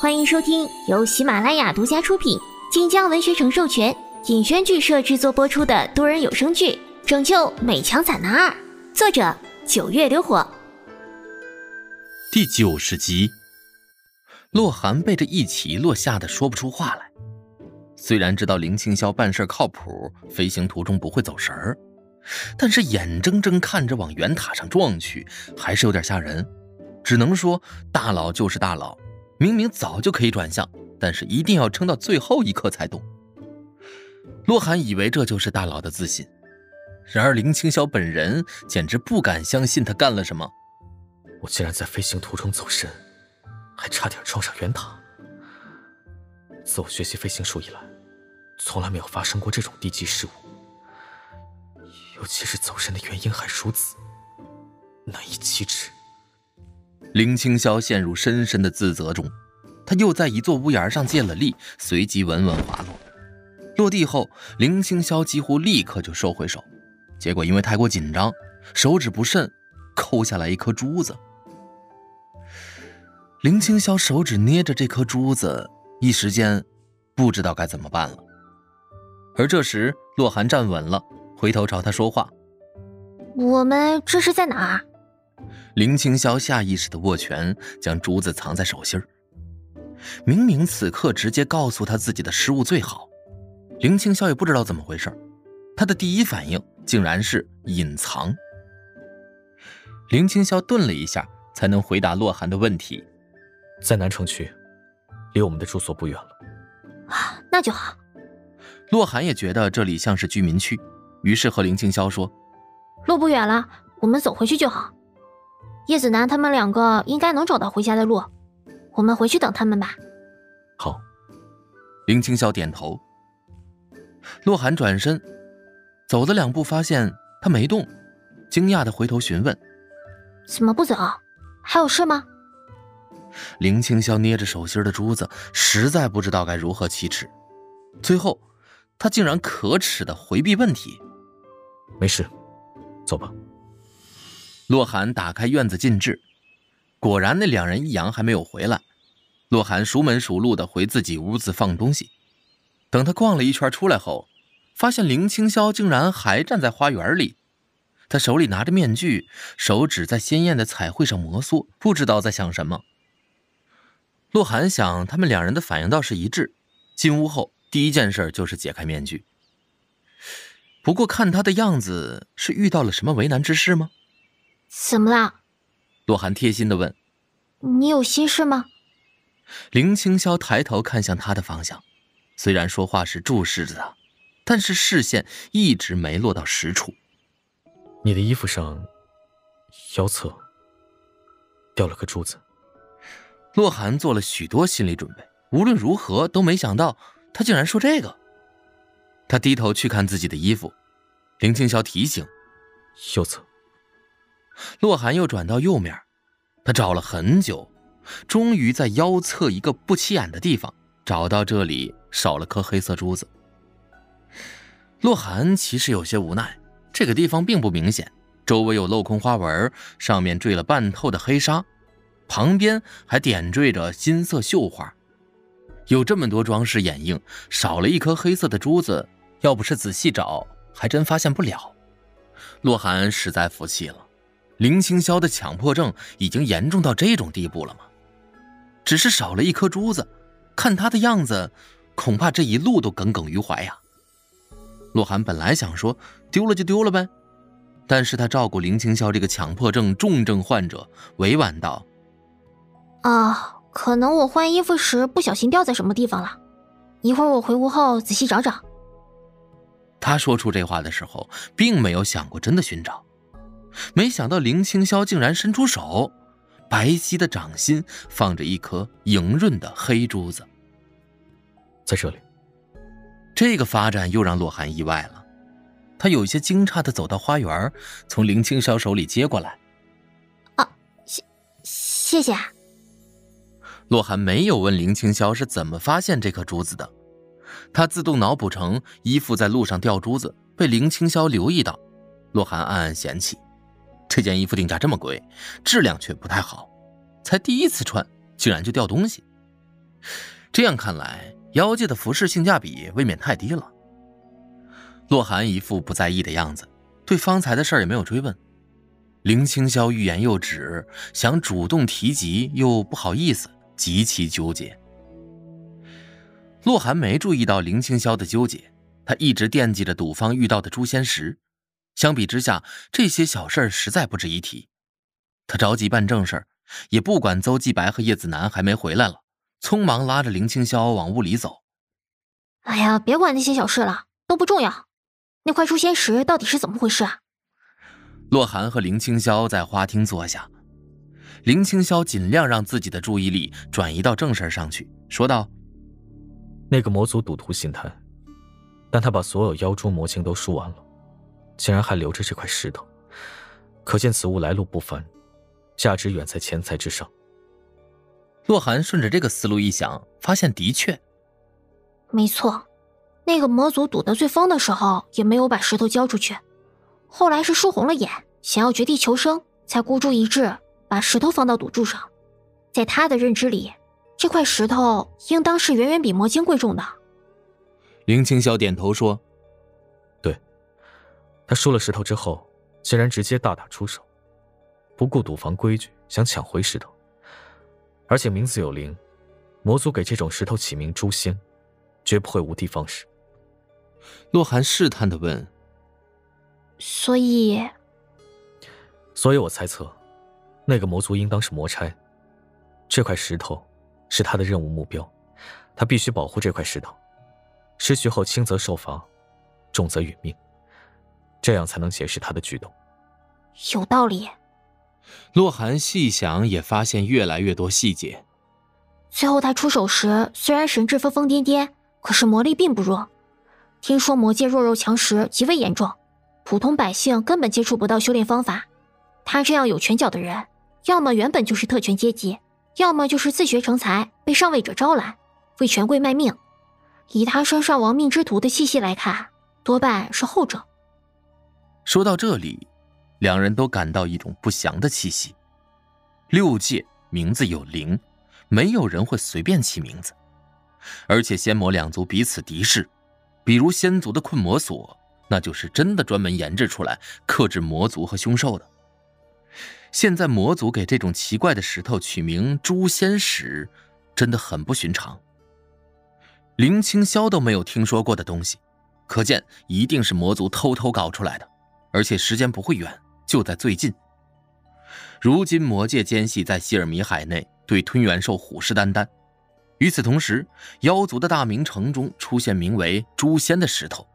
欢迎收听由喜马拉雅独家出品、晋江文学城授权、尹轩剧社制作播出的多人有声剧《拯救美强惨男二》，作者九月流火。第九十集，洛寒被这一起落吓得说不出话来。虽然知道林青霄办事靠谱，飞行途中不会走神儿，但是眼睁睁看着往圆塔上撞去，还是有点吓人。只能说大佬就是大佬。明明早就可以转向，但是一定要撑到最后一刻才动。洛寒以为这就是大佬的自信，然而林青霄本人简直不敢相信他干了什么。我竟然在飞行途中走神，还差点撞上圆塔。自我学习飞行术以来，从来没有发生过这种低级失误，尤其是走神的原因还如此，难以启齿。林青霄陷入深深的自责中，他又在一座屋檐上借了力，随即稳稳滑落。落地后，林青霄几乎立刻就收回手，结果因为太过紧张，手指不慎抠下来一颗珠子。林青霄手指捏着这颗珠子，一时间不知道该怎么办了。而这时，洛寒站稳了，回头朝他说话：“我们这是在哪儿？”林青霄下意识的握拳，将珠子藏在手心明明此刻直接告诉他自己的失误最好，林青霄也不知道怎么回事，他的第一反应竟然是隐藏。林青霄顿了一下，才能回答洛寒的问题：“在南城区，离我们的住所不远了。”啊，那就好。洛寒也觉得这里像是居民区，于是和林青霄说：“路不远了，我们走回去就好。”叶子楠他们两个应该能找到回家的路，我们回去等他们吧。好。林青霄点头。洛寒转身走了两步，发现他没动，惊讶的回头询问：“怎么不走？还有事吗？”林青霄捏着手心的珠子，实在不知道该如何启齿。最后，他竟然可耻的回避问题：“没事，走吧。”洛寒打开院子进至，果然那两人一阳还没有回来。洛寒熟门熟路的回自己屋子放东西。等他逛了一圈出来后，发现林青霄竟然还站在花园里，他手里拿着面具，手指在鲜艳的彩绘上摩挲，不知道在想什么。洛寒想，他们两人的反应倒是一致。进屋后，第一件事就是解开面具。不过看他的样子，是遇到了什么为难之事吗？怎么了？洛寒贴心的问：“你有心事吗？”林青霄抬头看向他的方向，虽然说话是注视着他，但是视线一直没落到实处。你的衣服上腰侧掉了颗珠子。洛寒做了许多心理准备，无论如何都没想到他竟然说这个。他低头去看自己的衣服，林青霄提醒：“右侧。”洛寒又转到右面，他找了很久，终于在腰侧一个不起眼的地方找到这里少了颗黑色珠子。洛寒其实有些无奈，这个地方并不明显，周围有镂空花纹，上面缀了半透的黑纱，旁边还点缀着金色绣花，有这么多装饰掩映，少了一颗黑色的珠子，要不是仔细找，还真发现不了。洛寒实在服气了。林青霄的强迫症已经严重到这种地步了吗？只是少了一颗珠子，看他的样子，恐怕这一路都耿耿于怀呀。洛寒本来想说丢了就丢了呗，但是他照顾林青霄这个强迫症重症患者，委婉道：“啊，可能我换衣服时不小心掉在什么地方了，一会儿我回屋后仔细找找。”他说出这话的时候，并没有想过真的寻找。没想到林青霄竟然伸出手，白皙的掌心放着一颗莹润的黑珠子，在这里。这个发展又让洛寒意外了，他有些惊诧的走到花园，从林青霄手里接过来。啊，谢谢谢。洛寒没有问林青霄是怎么发现这颗珠子的，他自动脑补成衣服在路上掉珠子，被林青霄留意到，洛寒暗暗嫌弃。这件衣服定价这么贵，质量却不太好，才第一次穿，竟然就掉东西。这样看来，妖界的服饰性价比未免太低了。洛寒一副不在意的样子，对方才的事儿也没有追问。林青霄欲言又止，想主动提及又不好意思，极其纠结。洛寒没注意到林青霄的纠结，他一直惦记着赌坊遇到的诛仙石。相比之下，这些小事实在不值一提。他着急办正事儿也不管邹继白和叶子楠还没回来了，匆忙拉着林青霄往屋里走。哎呀，别管那些小事了，都不重要。那块诛仙石到底是怎么回事啊？洛寒和林青霄在花厅坐下，林青霄尽量让自己的注意力转移到正事上去，说道：“那个魔族赌徒心态，但他把所有妖珠魔晶都输完了，竟然还留着这块石头，可见此物来路不凡，价值远在钱财之上。”洛寒顺着这个思路一想，发现的确，没错，那个魔族赌得最疯的时候，也没有把石头交出去。后来是输红了眼，想要绝地求生，才孤注一掷把石头放到赌注上。在他的认知里，这块石头应当是远远比魔晶贵重的。林青霄点头说：“对，他输了石头之后，竟然直接大打出手，不顾赌房规矩，想抢回石头。而且名字有灵，魔族给这种石头起名诛仙，绝不会无的放矢。”洛寒试探的问。所以，所以我猜测，那个魔族应当是魔差。这块石头是他的任务目标，他必须保护这块石头。失去后，轻则受罚，重则殒命。这样才能解释他的举动。有道理。洛寒细想，也发现越来越多细节。最后他出手时，虽然神智疯疯癫癫，可是魔力并不弱。听说魔界弱肉强食极为严重。普通百姓根本接触不到修炼方法，他这样有拳脚的人，要么原本就是特权阶级，要么就是自学成才，被上位者招揽，为权贵卖命。以他身上亡命之徒的气息来看，多半是后者。说到这里，两人都感到一种不祥的气息。六界名字有灵，没有人会随便起名字，而且仙魔两族彼此敌视，比如仙族的困魔锁。那就是真的专门研制出来克制魔族和凶兽的。现在魔族给这种奇怪的石头取名“诛仙石”，真的很不寻常。林青霄都没有听说过的东西，可见一定是魔族偷偷搞出来的，而且时间不会远，就在最近。如今魔界奸细在希尔米海内对吞元兽虎视眈眈，与此同时，妖族的大明城中出现名为“诛仙”的石头。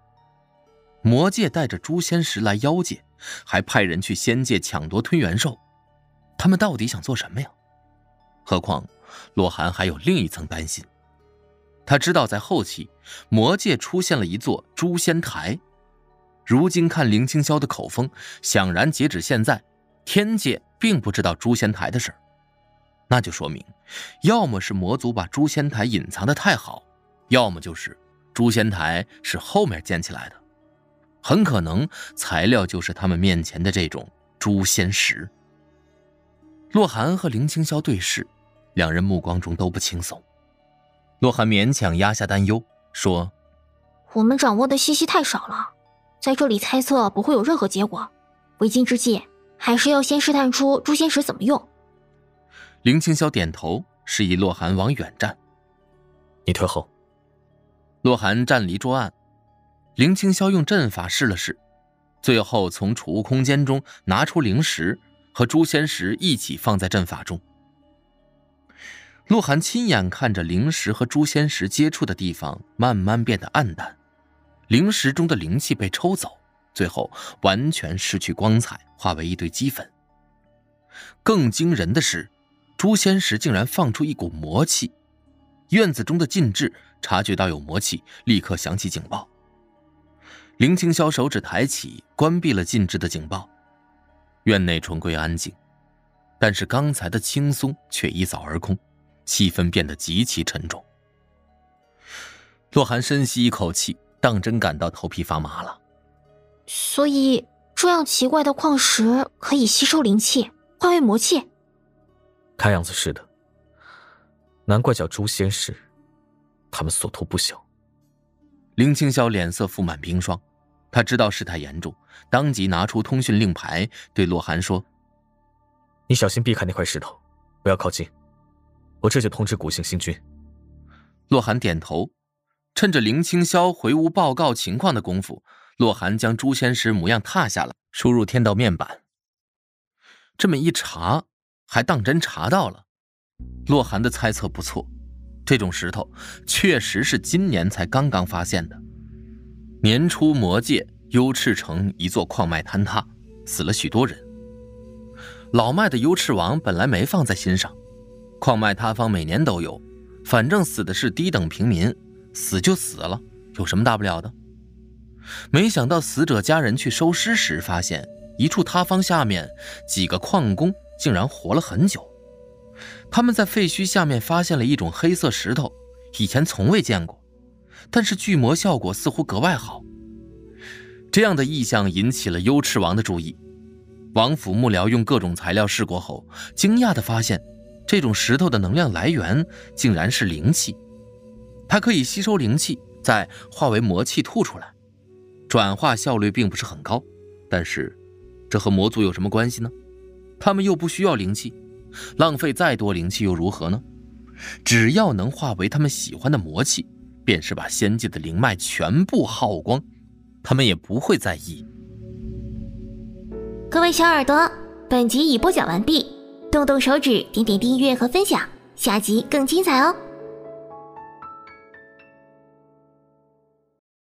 魔界带着诛仙石来妖界，还派人去仙界抢夺吞元兽，他们到底想做什么呀？何况洛涵还有另一层担心，他知道在后期魔界出现了一座诛仙台，如今看林清霄的口风，想然截止现在，天界并不知道诛仙台的事儿，那就说明，要么是魔族把诛仙台隐藏的太好，要么就是诛仙台是后面建起来的。很可能材料就是他们面前的这种诛仙石。洛寒和林青霄对视，两人目光中都不轻松。洛寒勉强压下担忧，说：“我们掌握的信息太少了，在这里猜测不会有任何结果。为今之计，还是要先试探出诛仙石怎么用。”林青霄点头，示意洛寒往远站。你退后。洛寒站离桌案。林青霄用阵法试了试，最后从储物空间中拿出灵石和诛仙石一起放在阵法中。洛寒亲眼看着灵石和诛仙石接触的地方慢慢变得暗淡，灵石中的灵气被抽走，最后完全失去光彩，化为一堆齑粉。更惊人的是，诛仙石竟然放出一股魔气，院子中的禁制察觉到有魔气，立刻响起警报。林青霄手指抬起，关闭了禁制的警报。院内重归安静，但是刚才的轻松却一扫而空，气氛变得极其沉重。洛寒深吸一口气，当真感到头皮发麻了。所以，这样奇怪的矿石可以吸收灵气，化为魔气？看样子是的。难怪叫诛仙石，他们所图不小。林青霄脸色覆满冰霜，他知道事态严重，当即拿出通讯令牌，对洛寒说：“你小心避开那块石头，不要靠近。我这就通知古姓星君。”洛寒点头，趁着林青霄回屋报告情况的功夫，洛寒将诛仙石模样踏下了，输入天道面板。这么一查，还当真查到了。洛寒的猜测不错。这种石头确实是今年才刚刚发现的。年初魔界幽赤城一座矿脉坍塌，死了许多人。老迈的幽赤王本来没放在心上，矿脉塌方每年都有，反正死的是低等平民，死就死了，有什么大不了的？没想到死者家人去收尸时，发现一处塌方下面几个矿工竟然活了很久。他们在废墟下面发现了一种黑色石头，以前从未见过，但是聚魔效果似乎格外好。这样的异象引起了幽赤王的注意。王府幕僚用各种材料试过后，惊讶地发现，这种石头的能量来源竟然是灵气。它可以吸收灵气，再化为魔气吐出来，转化效率并不是很高。但是，这和魔族有什么关系呢？他们又不需要灵气。浪费再多灵气又如何呢？只要能化为他们喜欢的魔气，便是把仙界的灵脉全部耗光，他们也不会在意。各位小耳朵，本集已播讲完毕，动动手指，点点订阅和分享，下集更精彩哦！